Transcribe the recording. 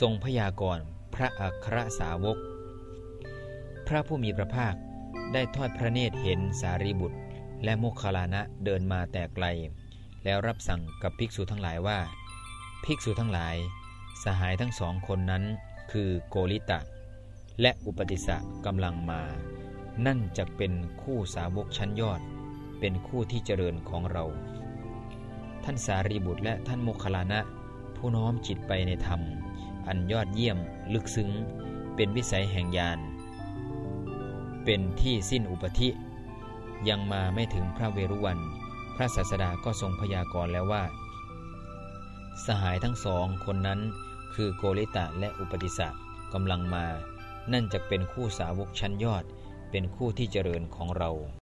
ทรงพยากรณ์พระอัครสาวก พระผู้มีพระภาคได้ทอดพระเนตรเห็นสารีบุตร และโมคคลานะเดินมาแต่ไกล แล้วรับสั่งกับภิกษุทั้งหลายว่า ภิกษุทั้งหลาย สหายทั้งสองคนนั้นคือโกริตะ และอุปติสะกำลังมา นั่นจะเป็นคู่สาวกชั้นยอด เป็นคู่ที่เจริญของเรา ท่านสารีบุตรและท่านโมคคลานะ ผู้น้อมจิตไปในธรรม อันยอดเยี่ยมลึกซึ้ง เป็นวิสัยแห่งญาณเป็นที่สิ้นอุปธิ ยังมาไม่ถึงพระเวรุวัน พระศาสดาก็ทรงพยากรณ์แล้วว่า สหายทั้งสองคนนั้นคือโกริตะและอุปติสะกำลังมา นั่นจะเป็นคู่สาวกชั้นยอด เป็นคู่ที่เจริญของเรา